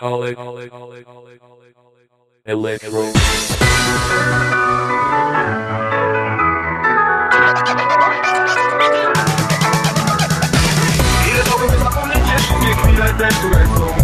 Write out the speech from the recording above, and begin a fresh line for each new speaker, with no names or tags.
Alcoholic. Electro.
Ile to by zapomnieć jeszcze nie chwilę te, które są